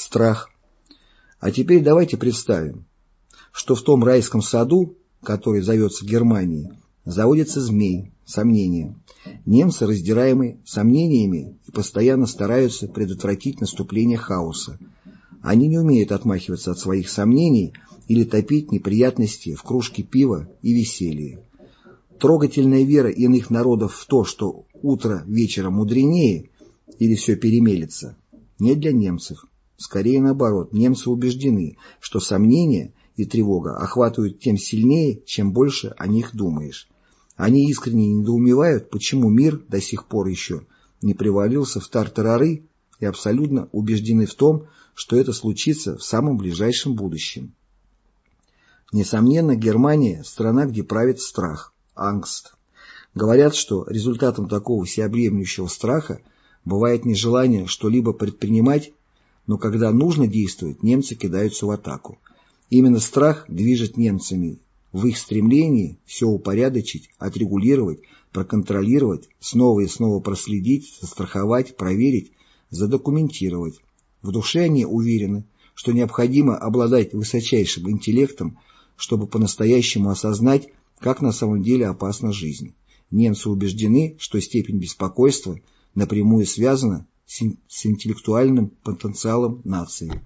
страх. А теперь давайте представим, что в том райском саду, который зовется Германией, заводится змей, сомнения. Немцы, раздираемые сомнениями, и постоянно стараются предотвратить наступление хаоса. Они не умеют отмахиваться от своих сомнений или топить неприятности в кружке пива и веселье. Трогательная вера иных народов в то, что утро вечера мудренее или все перемелется, не для немцев. Скорее наоборот, немцы убеждены, что сомнения и тревога охватывают тем сильнее, чем больше о них думаешь. Они искренне недоумевают, почему мир до сих пор еще не привалился в тартарары и абсолютно убеждены в том, что это случится в самом ближайшем будущем. Несомненно, Германия – страна, где правит страх, ангст. Говорят, что результатом такого всеобъемлющего страха бывает нежелание что-либо предпринимать, но когда нужно действовать, немцы кидаются в атаку. Именно страх движет немцами в их стремлении все упорядочить, отрегулировать, проконтролировать, снова и снова проследить, застраховать, проверить, задокументировать. В душе они уверены, что необходимо обладать высочайшим интеллектом, чтобы по-настоящему осознать, как на самом деле опасна жизнь. Немцы убеждены, что степень беспокойства напрямую связана с интеллектуальным потенциалом нации.